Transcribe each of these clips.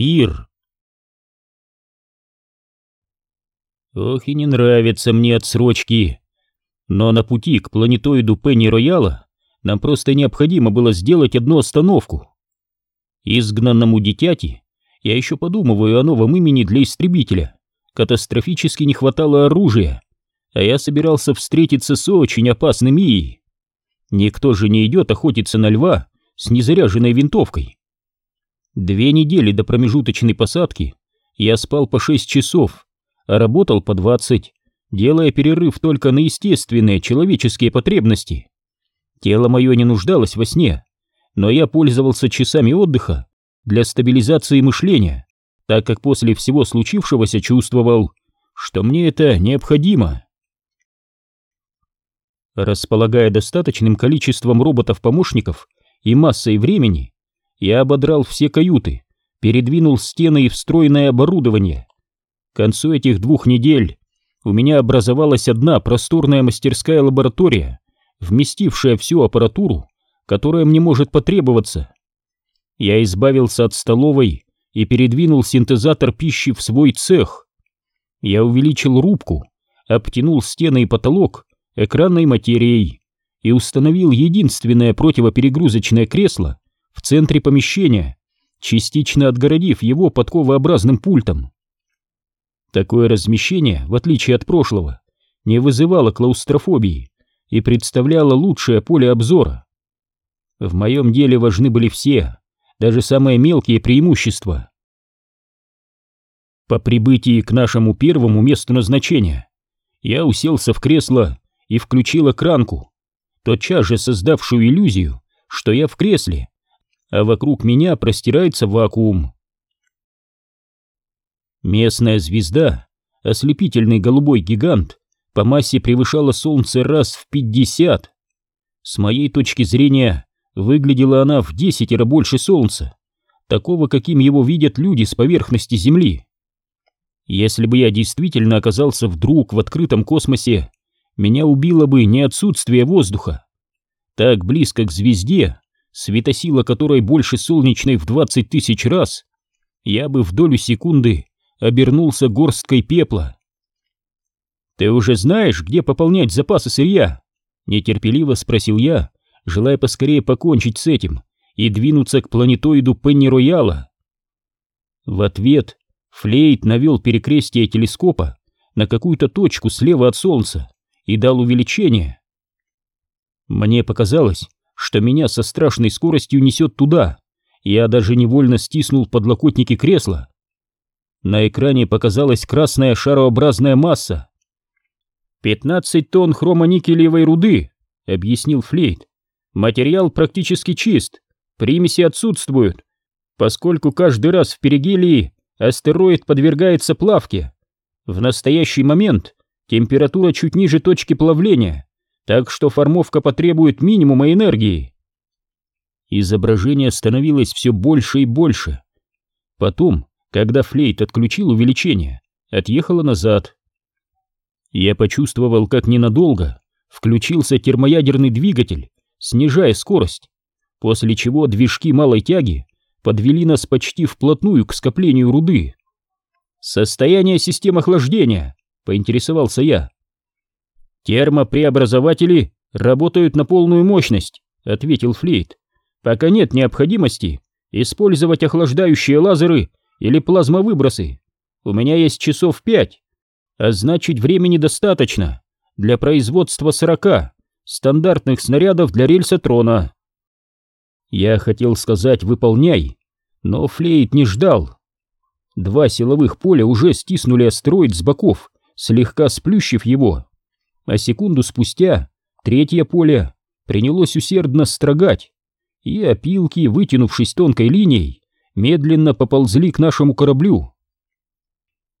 Спир. Ох и не нравятся мне отсрочки. Но на пути к планетоиду Пенни Рояла нам просто необходимо было сделать одну остановку. Изгнанному дитяти я еще подумываю о новом имени для истребителя. Катастрофически не хватало оружия, а я собирался встретиться с очень опасным Ией. Никто же не идет охотиться на льва с незаряженной винтовкой. Две недели до промежуточной посадки я спал по шесть часов, а работал по двадцать, делая перерыв только на естественные человеческие потребности. Тело мое не нуждалось во сне, но я пользовался часами отдыха для стабилизации мышления, так как после всего случившегося чувствовал, что мне это необходимо. Располагая достаточным количеством роботов-помощников и массой времени, я ободрал все каюты, передвинул стены и встроенное оборудование. К концу этих двух недель у меня образовалась одна просторная мастерская лаборатория, вместившая всю аппаратуру, которая мне может потребоваться. Я избавился от столовой и передвинул синтезатор пищи в свой цех. Я увеличил рубку, обтянул стены и потолок экранной материей и установил единственное противоперегрузочное кресло в центре помещения, частично отгородив его подковообразным пультом. Такое размещение, в отличие от прошлого, не вызывало клаустрофобии и представляло лучшее поле обзора. В моем деле важны были все, даже самые мелкие преимущества. По прибытии к нашему первому месту назначения я уселся в кресло и включил экранку, тотчас же создавшую иллюзию, что я в кресле, а вокруг меня простирается вакуум. Местная звезда, ослепительный голубой гигант, по массе превышала Солнце раз в пятьдесят. С моей точки зрения, выглядела она в десятеро больше Солнца, такого, каким его видят люди с поверхности Земли. Если бы я действительно оказался вдруг в открытом космосе, меня убило бы не отсутствие воздуха. Так близко к звезде светосила которой больше солнечной в двадцать тысяч раз, я бы в долю секунды обернулся горсткой пепла. «Ты уже знаешь, где пополнять запасы сырья?» — нетерпеливо спросил я, желая поскорее покончить с этим и двинуться к планетоиду Пенни-Рояла. В ответ Флейт навел перекрестие телескопа на какую-то точку слева от Солнца и дал увеличение. Мне показалось, что меня со страшной скоростью несет туда. Я даже невольно стиснул подлокотники кресла. На экране показалась красная шарообразная масса. «Пятнадцать тонн хромоникелевой руды», — объяснил Флейт. «Материал практически чист, примеси отсутствуют, поскольку каждый раз в перигелии астероид подвергается плавке. В настоящий момент температура чуть ниже точки плавления, так что формовка потребует минимума энергии. Изображение становилось все больше и больше. Потом, когда флейт отключил увеличение, отъехало назад. Я почувствовал, как ненадолго включился термоядерный двигатель, снижая скорость, после чего движки малой тяги подвели нас почти вплотную к скоплению руды. «Состояние систем охлаждения», — поинтересовался я. «Термопреобразователи работают на полную мощность», — ответил Флейт. «Пока нет необходимости использовать охлаждающие лазеры или плазмовыбросы. У меня есть часов пять, а значит времени достаточно для производства сорока стандартных снарядов для рельсотрона». Я хотел сказать «выполняй», но Флейт не ждал. Два силовых поля уже стиснули астероид с боков, слегка сплющив его а секунду спустя третье поле принялось усердно строгать, и опилки, вытянувшись тонкой линией, медленно поползли к нашему кораблю.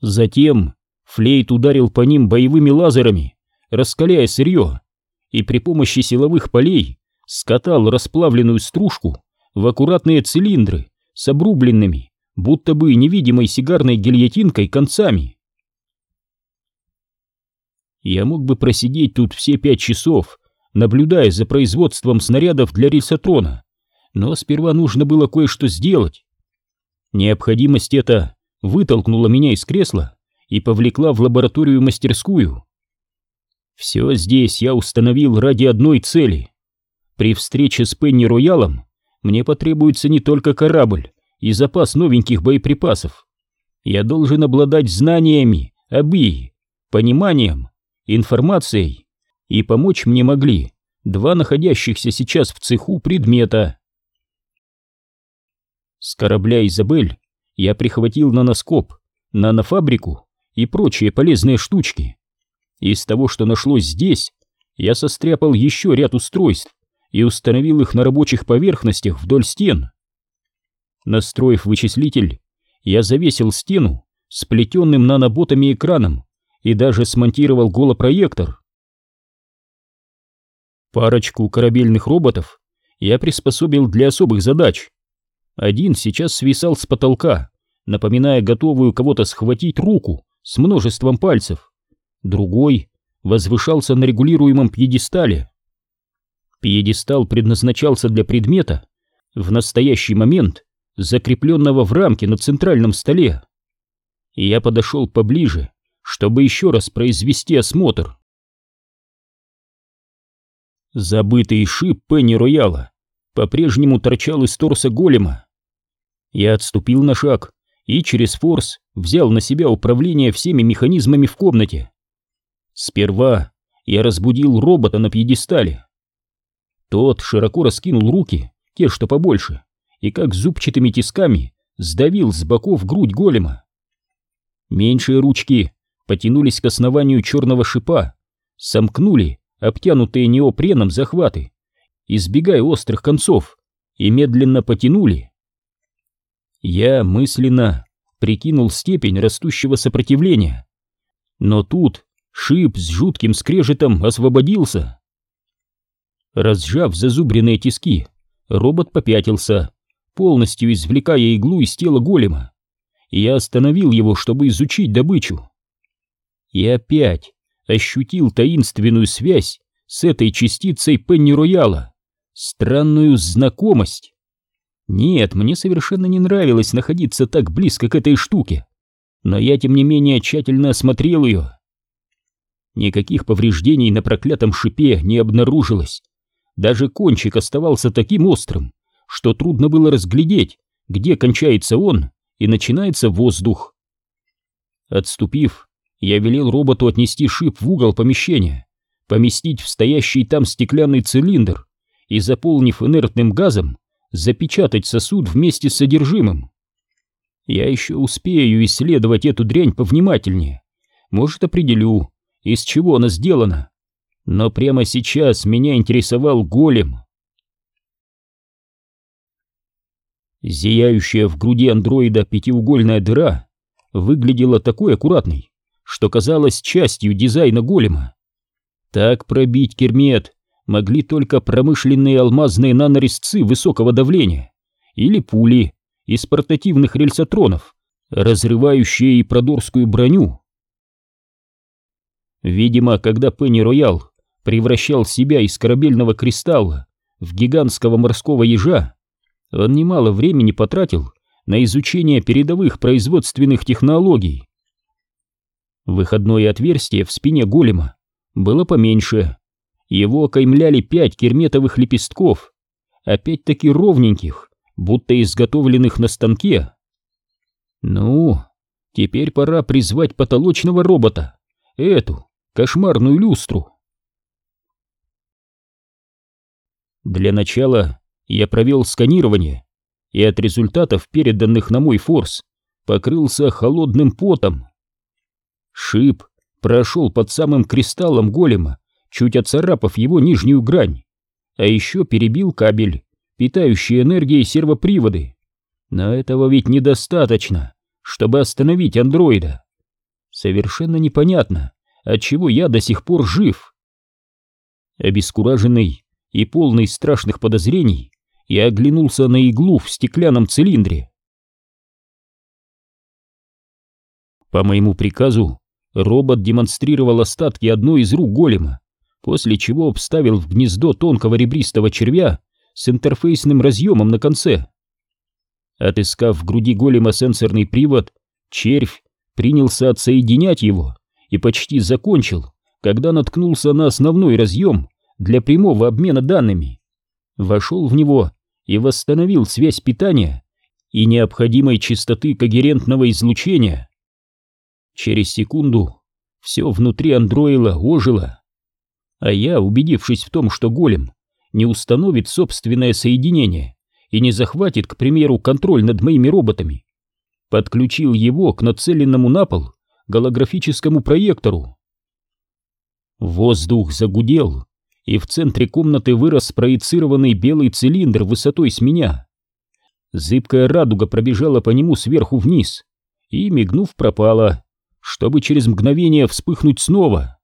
Затем флейт ударил по ним боевыми лазерами, раскаляя сырье, и при помощи силовых полей скатал расплавленную стружку в аккуратные цилиндры с обрубленными, будто бы невидимой сигарной гильотинкой концами. Я мог бы просидеть тут все пять часов, наблюдая за производством снарядов для рельсотрона, но сперва нужно было кое-что сделать. Необходимость эта вытолкнула меня из кресла и повлекла в лабораторию-мастерскую. Все здесь я установил ради одной цели. При встрече с Пенни Роялом мне потребуется не только корабль и запас новеньких боеприпасов. Я должен обладать знаниями об ИИ, пониманием, информацией, и помочь мне могли два находящихся сейчас в цеху предмета. С корабля «Изабель» я прихватил наноскоп, нанофабрику и прочие полезные штучки. Из того, что нашлось здесь, я состряпал еще ряд устройств и установил их на рабочих поверхностях вдоль стен. Настроив вычислитель, я завесил стену сплетенным наноботами экраном и даже смонтировал голопроектор. Парочку корабельных роботов я приспособил для особых задач. Один сейчас свисал с потолка, напоминая готовую кого-то схватить руку с множеством пальцев. Другой возвышался на регулируемом пьедестале. Пьедестал предназначался для предмета, в настоящий момент закрепленного в рамке на центральном столе. Я подошел поближе, чтобы еще раз произвести осмотр. Забытый шип Пенни Рояла по-прежнему торчал из торса голема. Я отступил на шаг и через форс взял на себя управление всеми механизмами в комнате. Сперва я разбудил робота на пьедестале. Тот широко раскинул руки, те, что побольше, и как зубчатыми тисками сдавил с боков грудь голема. Меньшие ручки потянулись к основанию черного шипа, сомкнули обтянутые неопреном захваты, избегая острых концов, и медленно потянули. Я мысленно прикинул степень растущего сопротивления. Но тут шип с жутким скрежетом освободился. Разжав зазубренные тиски, робот попятился, полностью извлекая иглу из тела голема. Я остановил его, чтобы изучить добычу. И опять ощутил таинственную связь с этой частицей Пенни Рояла, странную знакомость. Нет, мне совершенно не нравилось находиться так близко к этой штуке, но я, тем не менее, тщательно осмотрел ее. Никаких повреждений на проклятом шипе не обнаружилось. Даже кончик оставался таким острым, что трудно было разглядеть, где кончается он и начинается воздух. Отступив, я велел роботу отнести шип в угол помещения, поместить в стоящий там стеклянный цилиндр и, заполнив инертным газом, запечатать сосуд вместе с содержимым. Я еще успею исследовать эту дрянь повнимательнее. Может, определю, из чего она сделана. Но прямо сейчас меня интересовал голем. Зияющая в груди андроида пятиугольная дыра выглядела такой аккуратной, что казалась частью дизайна голема. Так пробить кермет могли только промышленные алмазные нанорезцы высокого давления или пули из портативных рельсотронов, разрывающие и продорскую броню. Видимо, когда Пенни Роял превращал себя из корабельного кристалла в гигантского морского ежа, он немало времени потратил на изучение передовых производственных технологий. Выходное отверстие в спине голема было поменьше. Его окаймляли пять керметовых лепестков, опять-таки ровненьких, будто изготовленных на станке. Ну, теперь пора призвать потолочного робота, эту кошмарную люстру. Для начала я провел сканирование, и от результатов, переданных на мой форс, покрылся холодным потом. Шип прошел под самым кристаллом голема, чуть оцарапав его нижнюю грань, а еще перебил кабель, питающий энергией сервоприводы. Но этого ведь недостаточно, чтобы остановить андроида. Совершенно непонятно, отчего я до сих пор жив. Обескураженный и полный страшных подозрений, я оглянулся на иглу в стеклянном цилиндре. По моему приказу, робот демонстрировал остатки одной из рук голема, после чего обставил в гнездо тонкого ребристого червя с интерфейсным разъемом на конце. Отыскав в груди голема сенсорный привод, червь принялся отсоединять его и почти закончил, когда наткнулся на основной разъем для прямого обмена данными. Вошел в него и восстановил связь питания и необходимой частоты когерентного излучения. Через секунду все внутри андроила ожило. А я, убедившись в том, что голем не установит собственное соединение и не захватит, к примеру, контроль над моими роботами, подключил его к нацеленному на пол голографическому проектору. Воздух загудел, и в центре комнаты вырос спроецированный белый цилиндр высотой с меня. Зыбкая радуга пробежала по нему сверху вниз и, мигнув, пропала, чтобы через мгновение вспыхнуть снова.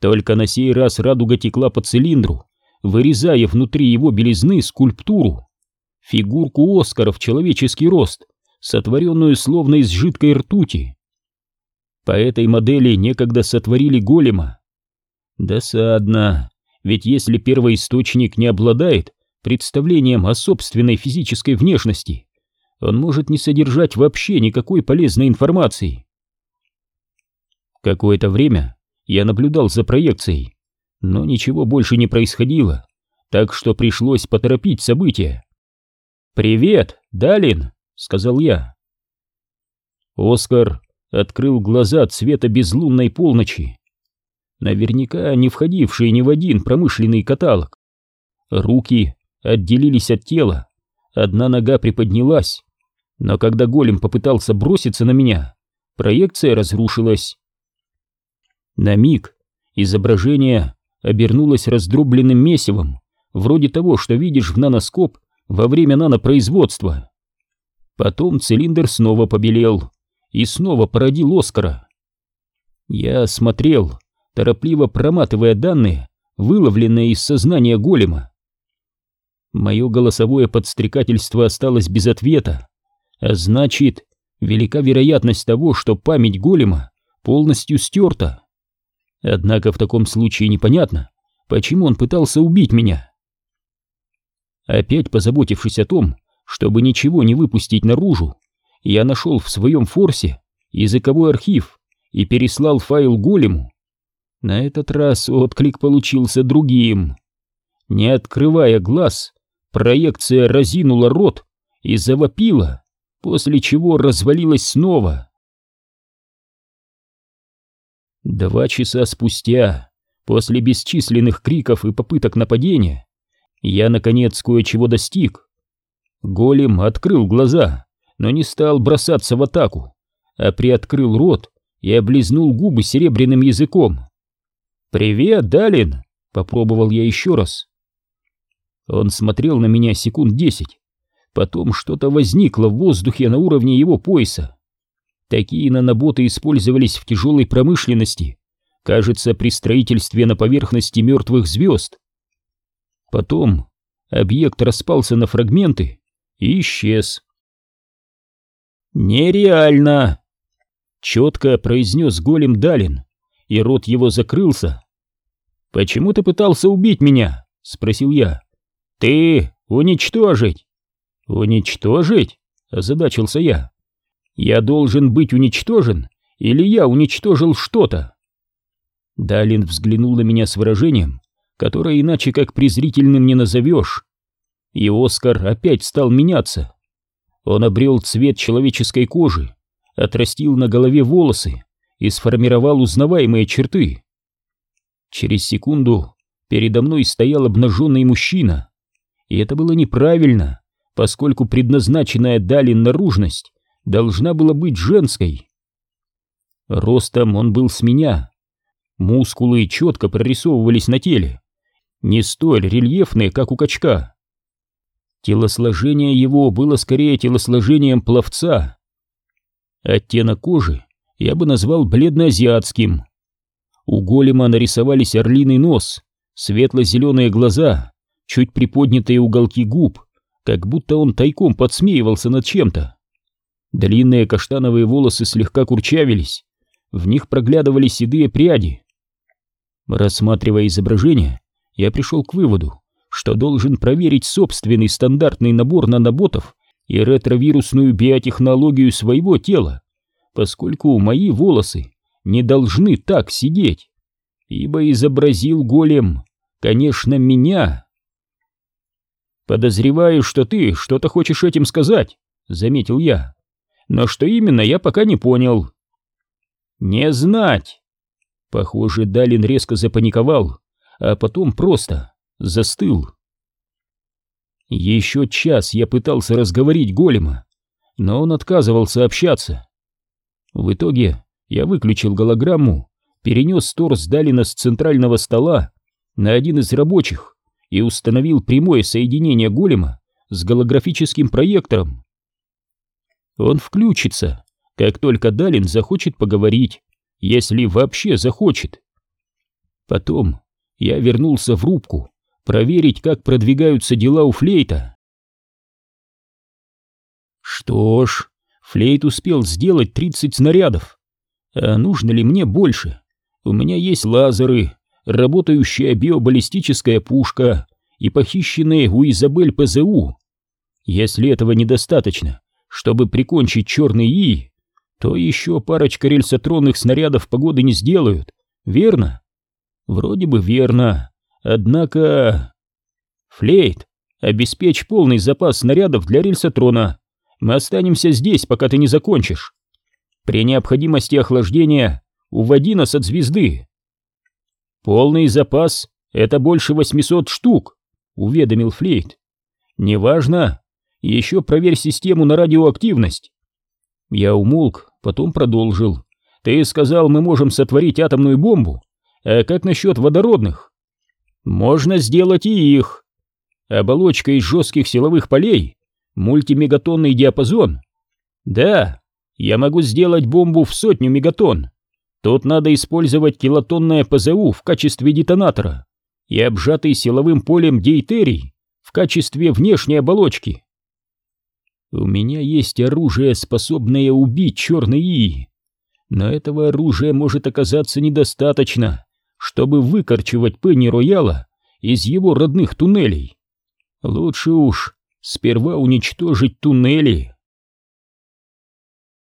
Только на сей раз радуга текла по цилиндру, вырезая внутри его белизны скульптуру, фигурку Оскара в человеческий рост, сотворенную словно из жидкой ртути. По этой модели некогда сотворили голема. Досадно, ведь если первоисточник не обладает представлением о собственной физической внешности, он может не содержать вообще никакой полезной информации. Какое-то время я наблюдал за проекцией, но ничего больше не происходило, так что пришлось поторопить события. «Привет, Далин!» — сказал я. Оскар открыл глаза цвета безлунной полночи, наверняка не входившие ни в один промышленный каталог. Руки отделились от тела, одна нога приподнялась, но когда голем попытался броситься на меня, проекция разрушилась. На миг изображение обернулось раздробленным месивом, вроде того, что видишь в наноскоп во время нанопроизводства. Потом цилиндр снова побелел и снова породил Оскара. Я смотрел, торопливо проматывая данные, выловленные из сознания голема. Мое голосовое подстрекательство осталось без ответа, а значит, велика вероятность того, что память голема полностью стерта. Однако в таком случае непонятно, почему он пытался убить меня. Опять позаботившись о том, чтобы ничего не выпустить наружу, я нашел в своем форсе языковой архив и переслал файл голему. На этот раз отклик получился другим. Не открывая глаз, проекция разинула рот и завопила, после чего развалилась снова. Два часа спустя, после бесчисленных криков и попыток нападения, я, наконец, кое-чего достиг. Голем открыл глаза, но не стал бросаться в атаку, а приоткрыл рот и облизнул губы серебряным языком. «Привет, Далин!» — попробовал я еще раз. Он смотрел на меня секунд десять. Потом что-то возникло в воздухе на уровне его пояса. Такие наноботы использовались в тяжелой промышленности, кажется, при строительстве на поверхности мертвых звезд. Потом объект распался на фрагменты и исчез. «Нереально!» — четко произнес голем Далин, и рот его закрылся. «Почему ты пытался убить меня?» — спросил я. «Ты уничтожить!» «Уничтожить?» — озадачился я. Я должен быть уничтожен, или я уничтожил что-то? Далин взглянул на меня с выражением, которое иначе как презрительным не назовешь. И Оскар опять стал меняться. Он обрел цвет человеческой кожи, отрастил на голове волосы и сформировал узнаваемые черты. Через секунду передо мной стоял обнаженный мужчина, и это было неправильно, поскольку предназначенная Далин наружность должна была быть женской. Ростом он был с меня. Мускулы четко прорисовывались на теле, не столь рельефные, как у качка. Телосложение его было скорее телосложением пловца. Оттенок кожи я бы назвал бледно-азиатским. У голема нарисовались орлиный нос, светло-зеленые глаза, чуть приподнятые уголки губ, как будто он тайком подсмеивался над чем-то. Длинные каштановые волосы слегка курчавились, в них проглядывали седые пряди. Рассматривая изображение, я пришел к выводу, что должен проверить собственный стандартный набор наноботов и ретровирусную биотехнологию своего тела, поскольку мои волосы не должны так сидеть, ибо изобразил голем, конечно, меня. «Подозреваю, что ты что-то хочешь этим сказать», — заметил я. «Но что именно, я пока не понял». «Не знать!» Похоже, Далин резко запаниковал, а потом просто застыл. Еще час я пытался разговорить голема, но он отказывался общаться. В итоге я выключил голограмму, перенес торс Далина с центрального стола на один из рабочих и установил прямое соединение голема с голографическим проектором. Он включится, как только Далин захочет поговорить, если вообще захочет. Потом я вернулся в рубку проверить, как продвигаются дела у Флейта. Что ж, Флейт успел сделать 30 снарядов. А нужно ли мне больше? У меня есть лазеры, работающая биобаллистическая пушка и похищенные у Изабель ПЗУ. Если этого недостаточно, чтобы прикончить черный И, то еще парочка рельсотронных снарядов погоды не сделают, верно? Вроде бы верно, однако... Флейт, обеспечь полный запас снарядов для рельсотрона. Мы останемся здесь, пока ты не закончишь. При необходимости охлаждения уводи нас от звезды. Полный запас — это больше 800 штук, уведомил Флейт. Неважно, еще проверь систему на радиоактивность. Я умолк, потом продолжил. Ты сказал, мы можем сотворить атомную бомбу. А как насчет водородных? Можно сделать и их. Оболочка из жестких силовых полей, мультимегатонный диапазон. Да, я могу сделать бомбу в сотню мегатонн. Тут надо использовать килотонное ПЗУ в качестве детонатора и обжатый силовым полем дейтерий в качестве внешней оболочки. У меня есть оружие, способное убить черный И. Но этого оружия может оказаться недостаточно, чтобы выкорчевать Пенни Рояла из его родных туннелей. Лучше уж сперва уничтожить туннели.